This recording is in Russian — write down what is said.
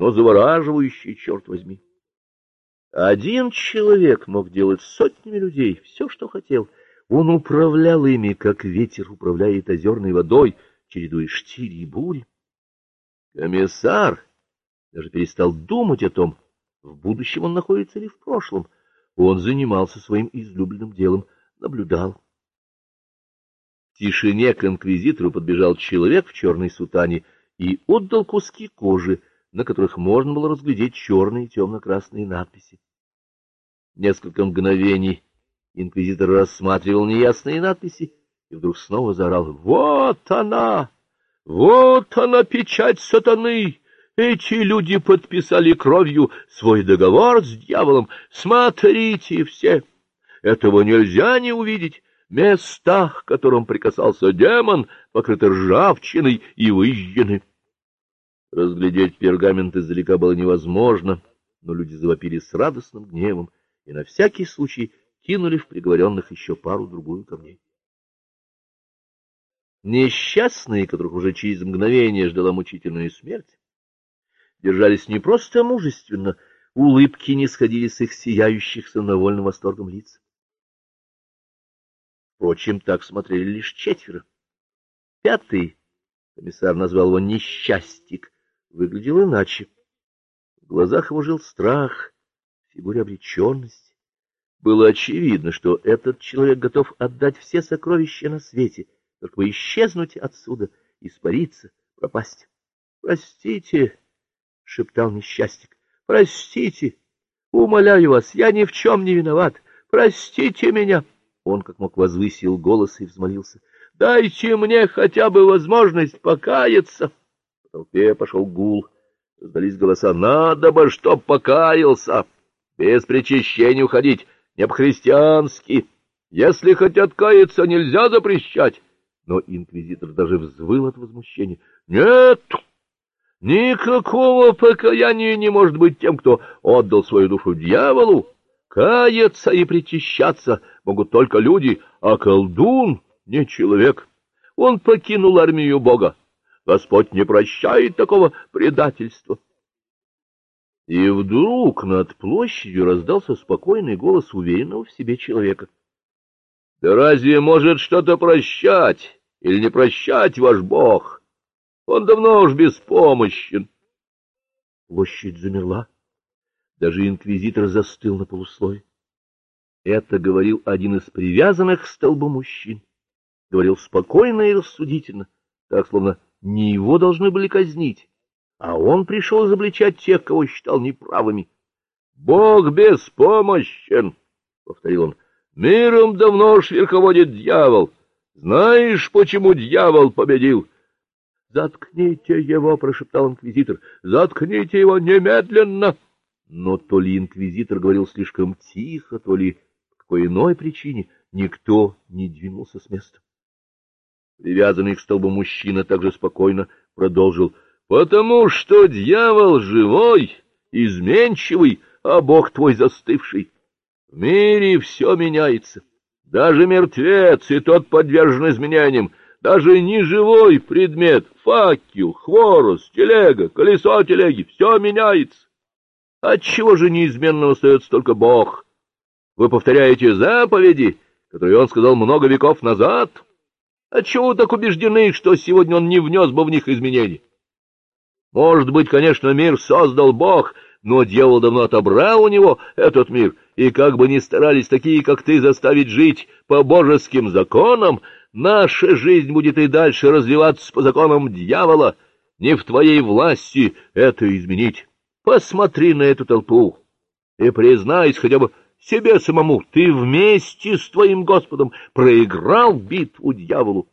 но завораживающее, черт возьми. Один человек мог делать сотнями людей все, что хотел. Он управлял ими, как ветер управляет озерной водой, чередуя штири и бури. Комиссар даже перестал думать о том, в будущем он находится ли в прошлом. Он занимался своим излюбленным делом, наблюдал. В тишине к инквизитору подбежал человек в черной сутане и отдал куски кожи, на которых можно было разглядеть черные темно-красные надписи. Несколько мгновений инквизитор рассматривал неясные надписи и вдруг снова заорал «Вот она! Вот она, печать сатаны! Эти люди подписали кровью свой договор с дьяволом. Смотрите все! Этого нельзя не увидеть!» Места, к которым прикасался демон, покрыты ржавчиной и выжжены. Разглядеть пергамент издалека было невозможно, но люди завопили с радостным гневом и на всякий случай кинули в приговоренных еще пару-другую камней. Несчастные, которых уже через мгновение ждала мучительная смерть, держались не просто мужественно, улыбки не сходили с их сияющих самовольным восторгом лиц. Впрочем, так смотрели лишь четверо. Пятый, комиссар назвал его несчастик, выглядел иначе. В глазах его жил страх, в фигуре обреченность. Было очевидно, что этот человек готов отдать все сокровища на свете, только бы исчезнуть отсюда, испариться, пропасть. — Простите, — шептал несчастник, — простите, умоляю вас, я ни в чем не виноват, простите меня. Он как мог возвысил голос и взмолился. — Дайте мне хотя бы возможность покаяться. В толпе пошел гул. Сдались голоса. Надо бы, чтоб покаялся. Без причащения уходить. Не по-христиански. Если хотят каяться, нельзя запрещать. Но инквизитор даже взвыл от возмущения. Нет! Никакого покаяния не может быть тем, кто отдал свою душу дьяволу. Каяться и причащаться могут только люди, а колдун не человек. Он покинул армию Бога. Господь не прощает такого предательства. И вдруг над площадью раздался спокойный голос уверенного в себе человека. — Да разве может что-то прощать или не прощать ваш Бог? Он давно уж беспомощен. Площадь замерла. Даже инквизитор застыл на полуслове. Это говорил один из привязанных к столбу мужчин. Говорил спокойно и рассудительно, так словно не его должны были казнить, а он пришел изобличать тех, кого считал неправыми. — Бог беспомощен, — повторил он, — миром давно уж верховодит дьявол. Знаешь, почему дьявол победил? — Заткните его, — прошептал инквизитор, — заткните его немедленно. Но то ли инквизитор говорил слишком тихо, то ли по какой иной причине никто не двинулся с места. Привязанный к столбу мужчина также спокойно продолжил. — Потому что дьявол живой, изменчивый, а Бог твой застывший. В мире все меняется. Даже мертвец и тот подвержен изменениям. Даже неживой предмет, факел, хворост, телега, колесо телеги — все меняется. Отчего же неизменно остается только Бог? Вы повторяете заповеди, которые он сказал много веков назад — Отчего так убеждены, что сегодня он не внес бы в них изменений? Может быть, конечно, мир создал Бог, но дьявол давно отобрал у него этот мир, и как бы ни старались такие, как ты, заставить жить по божеским законам, наша жизнь будет и дальше развиваться по законам дьявола. Не в твоей власти это изменить. Посмотри на эту толпу и признайся хотя бы себе самому, ты вместе с твоим Господом проиграл битву дьяволу.